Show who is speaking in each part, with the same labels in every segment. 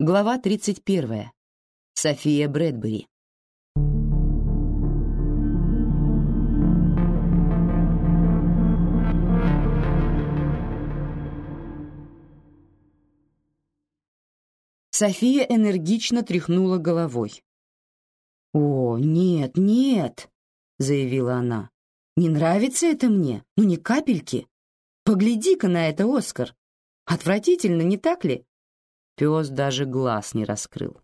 Speaker 1: Глава 31. София Брэдбери. София энергично тряхнула головой. «О, нет, нет!» — заявила она. «Не нравится это мне, ну ни капельки. Погляди-ка на это, Оскар. Отвратительно, не так ли?» Пес даже глаз не раскрыл.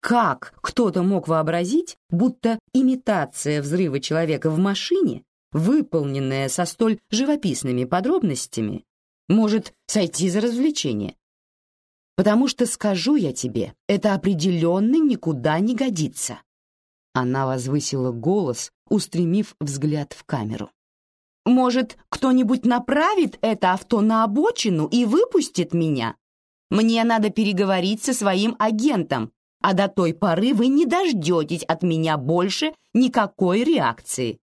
Speaker 1: Как кто-то мог вообразить, будто имитация взрыва человека в машине, выполненная со столь живописными подробностями, может сойти за развлечение? Потому что, скажу я тебе, это определенно никуда не годится. Она возвысила голос, устремив взгляд в камеру. «Может, кто-нибудь направит это авто на обочину и выпустит меня? Мне надо переговорить со своим агентом, а до той поры вы не дождетесь от меня больше никакой реакции».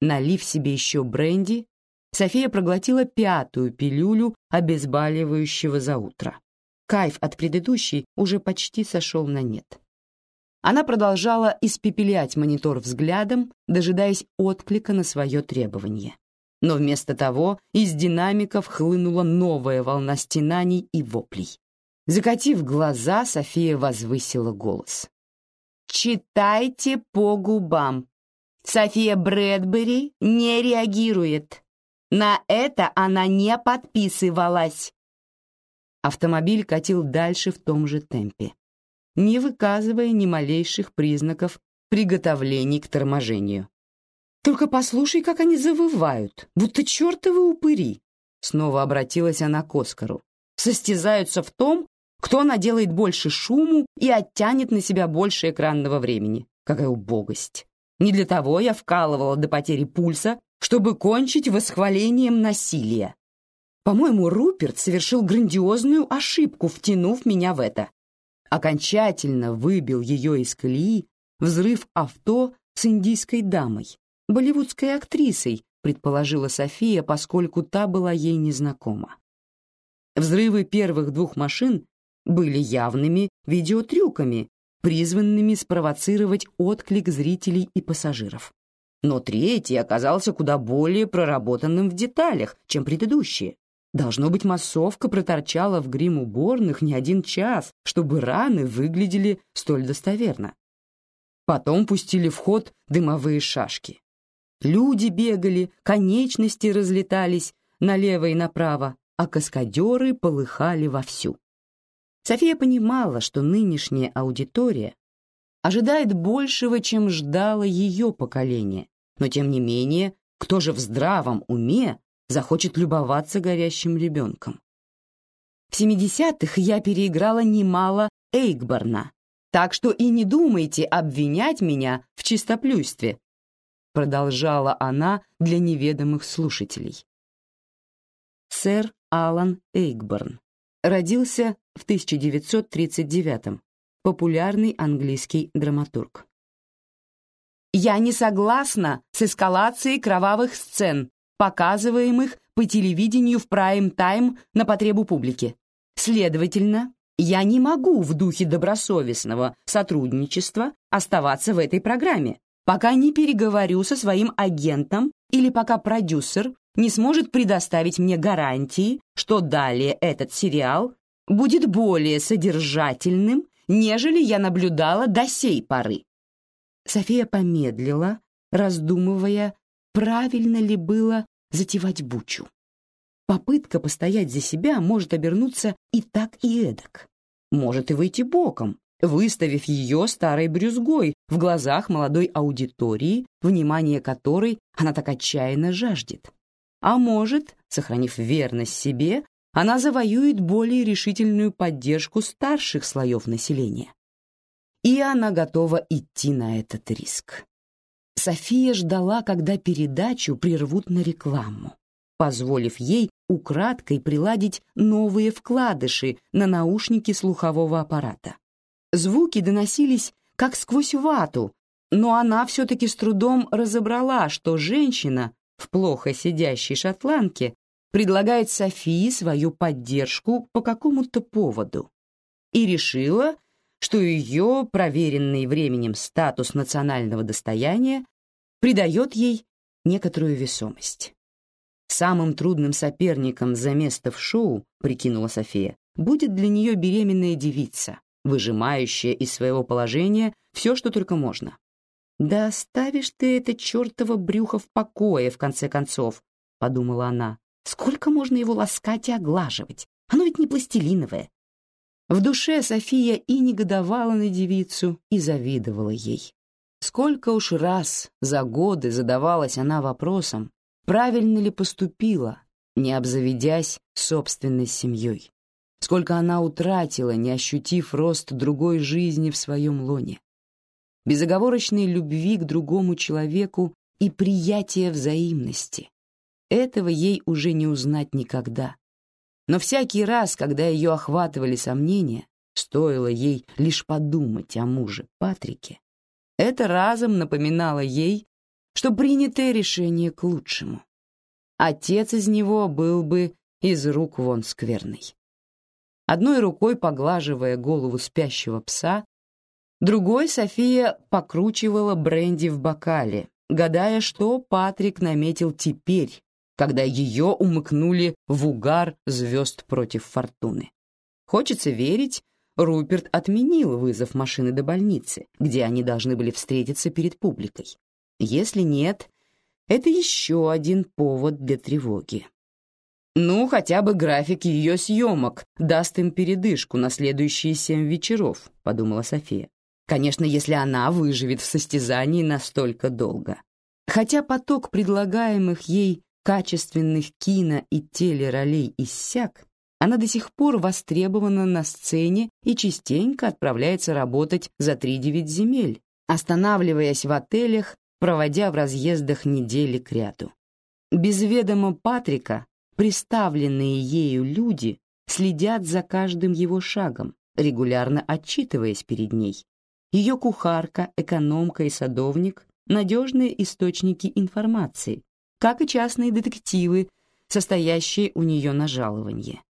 Speaker 1: Налив себе еще бренди, София проглотила пятую пилюлю обезболивающего за утро. Кайф от предыдущей уже почти сошел на нет. Она продолжала испепелять монитор взглядом, дожидаясь отклика на свое требование. Но вместо того из динамиков хлынула новая волна стенаний и воплей. Закатив глаза, София возвысила голос. «Читайте по губам. София Брэдбери не реагирует. На это она не подписывалась». Автомобиль катил дальше в том же темпе, не выказывая ни малейших признаков приготовлений к торможению. Только послушай, как они завывают, будто чертовы упыри. Снова обратилась она к Оскару. Состязаются в том, кто наделает больше шуму и оттянет на себя больше экранного времени. Какая убогость. Не для того я вкалывала до потери пульса, чтобы кончить восхвалением насилия. По-моему, Руперт совершил грандиозную ошибку, втянув меня в это. Окончательно выбил ее из колеи взрыв авто с индийской дамой, болливудской актрисой, предположила София, поскольку та была ей незнакома. Взрывы первых двух машин были явными видеотрюками, призванными спровоцировать отклик зрителей и пассажиров. Но третий оказался куда более проработанным в деталях, чем предыдущие. Должно быть, массовка проторчала в грим-уборных не один час, чтобы раны выглядели столь достоверно. Потом пустили в ход дымовые шашки. Люди бегали, конечности разлетались налево и направо, а каскадеры полыхали вовсю. София понимала, что нынешняя аудитория ожидает большего, чем ждало ее поколение, но тем не менее, кто же в здравом уме захочет любоваться горящим ребенком? В 70-х я переиграла немало Эйкборна, так что и не думайте обвинять меня в чистоплюйстве, продолжала она для неведомых слушателей. Сэр Алан Эйкборн родился в 1939 популярный английский драматург. Я не согласна с эскалацией кровавых сцен, показываемых по телевидению в прайм-тайм на потребу публики. Следовательно, я не могу в духе добросовестного сотрудничества оставаться в этой программе, пока не переговорю со своим агентом или пока продюсер не сможет предоставить мне гарантии, что далее этот сериал будет более содержательным, нежели я наблюдала до сей поры. София помедлила, раздумывая, правильно ли было затевать бучу. Попытка постоять за себя может обернуться и так, и эдак. Может и выйти боком, выставив ее старой брюзгой в глазах молодой аудитории, внимание которой она так отчаянно жаждет. А может, сохранив верность себе, она завоюет более решительную поддержку старших слоев населения. И она готова идти на этот риск. София ждала, когда передачу прервут на рекламу, позволив ей украдкой приладить новые вкладыши на наушники слухового аппарата. Звуки доносились как сквозь вату, но она все-таки с трудом разобрала, что женщина в плохо сидящей шотландке предлагает Софии свою поддержку по какому-то поводу. и решила, что ее проверенный временем статус национального достояния придает ей некоторую весомость. Самым трудным соперником за место в шоу, прикинула София, будет для нее беременная девица, выжимающая из своего положения все, что только можно. «Да оставишь ты это чертово брюхо в покое, в конце концов», — подумала она. «Сколько можно его ласкать и оглаживать? Оно ведь не пластилиновое». В душе София и негодовала на девицу, и завидовала ей. Сколько уж раз за годы задавалась она вопросом, правильно ли поступила, не обзаведясь собственной семьей. Сколько она утратила, не ощутив рост другой жизни в своем лоне безоговорочной любви к другому человеку и приятия взаимности. Этого ей уже не узнать никогда. Но всякий раз, когда ее охватывали сомнения, стоило ей лишь подумать о муже Патрике, это разом напоминало ей, что принятое решение к лучшему. Отец из него был бы из рук вон скверный. Одной рукой поглаживая голову спящего пса, Другой София покручивала бренди в бокале, гадая, что Патрик наметил теперь, когда ее умыкнули в угар звезд против фортуны. Хочется верить, Руперт отменил вызов машины до больницы, где они должны были встретиться перед публикой. Если нет, это еще один повод для тревоги. Ну, хотя бы график ее съемок даст им передышку на следующие семь вечеров, подумала София. Конечно, если она выживет в состязании настолько долго. Хотя поток предлагаемых ей качественных кино и телеролей иссяк, она до сих пор востребована на сцене и частенько отправляется работать за 3-9 земель, останавливаясь в отелях, проводя в разъездах недели кряду. Без ведома Патрика приставленные ею люди следят за каждым его шагом, регулярно отчитываясь перед ней, ее кухарка, экономка и садовник — надежные источники информации, как и частные детективы, состоящие у нее на жалованье.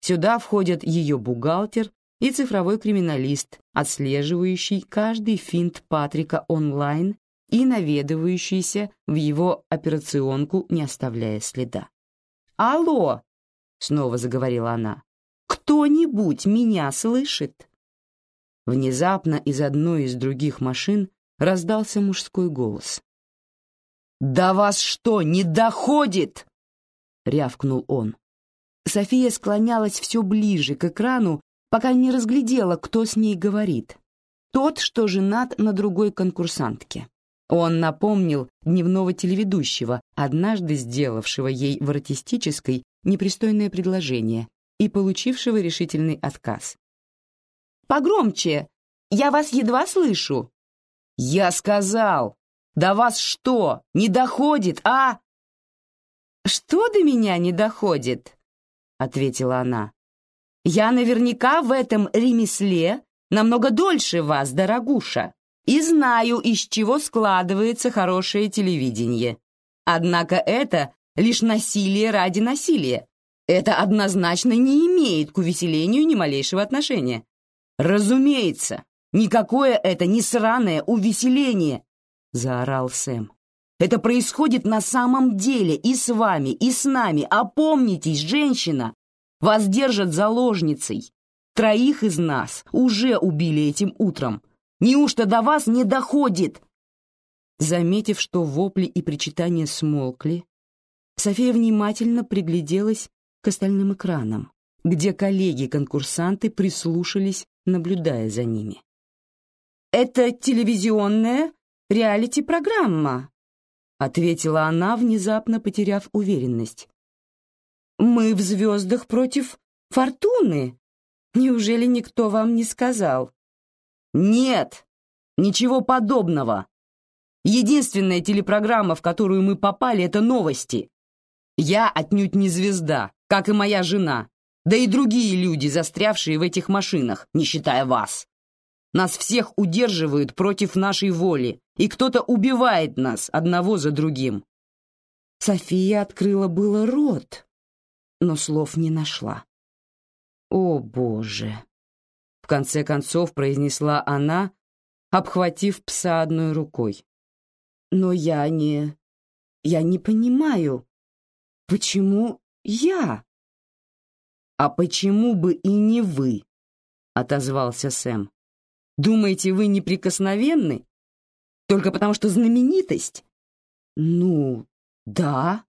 Speaker 1: Сюда входят ее бухгалтер и цифровой криминалист, отслеживающий каждый финт Патрика онлайн и наведывающийся в его операционку, не оставляя следа. «Алло!» — снова заговорила она. «Кто-нибудь меня слышит?» Внезапно из одной из других машин раздался мужской голос. «Да вас что, не доходит?» — рявкнул он. София склонялась все ближе к экрану, пока не разглядела, кто с ней говорит. Тот, что женат на другой конкурсантке. Он напомнил дневного телеведущего, однажды сделавшего ей в артистической непристойное предложение и получившего решительный отказ. Погромче! Я вас едва слышу!» «Я сказал! До вас что, не доходит, а?» «Что до меня не доходит?» — ответила она. «Я наверняка в этом ремесле намного дольше вас, дорогуша, и знаю, из чего складывается хорошее телевидение. Однако это лишь насилие ради насилия. Это однозначно не имеет к увеселению ни малейшего отношения. «Разумеется, никакое это не сраное увеселение!» — заорал Сэм. «Это происходит на самом деле и с вами, и с нами. Опомнитесь, женщина! Вас держат заложницей. Троих из нас уже убили этим утром. Неужто до вас не доходит?» Заметив, что вопли и причитания смолкли, София внимательно пригляделась к остальным экранам, где коллеги-конкурсанты прислушались наблюдая за ними. «Это телевизионная реалити-программа», — ответила она, внезапно потеряв уверенность. «Мы в звездах против фортуны. Неужели никто вам не сказал?» «Нет, ничего подобного. Единственная телепрограмма, в которую мы попали, — это новости. Я отнюдь не звезда, как и моя жена да и другие люди, застрявшие в этих машинах, не считая вас. Нас всех удерживают против нашей воли, и кто-то убивает нас одного за другим». София открыла было рот, но слов не нашла. «О, Боже! В конце концов произнесла она, обхватив пса одной рукой. Но я не... Я не понимаю, почему я? А почему бы и не вы? Отозвался Сэм. Думаете, вы неприкосновенны? Только потому, что знаменитость? Ну, да.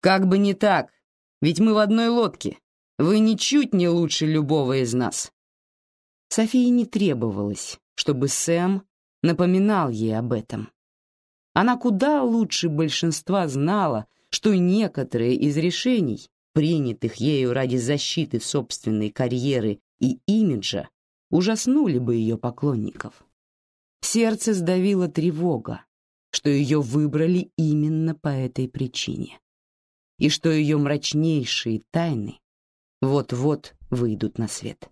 Speaker 1: Как бы не так, ведь мы в одной лодке. Вы ничуть не лучше любого из нас. Софии не требовалось, чтобы Сэм напоминал ей об этом. Она куда лучше большинства знала, что некоторые из решений, принятых ею ради защиты собственной карьеры и имиджа, ужаснули бы ее поклонников. Сердце сдавило тревога, что ее выбрали именно по этой причине, и что ее мрачнейшие тайны вот-вот выйдут на свет.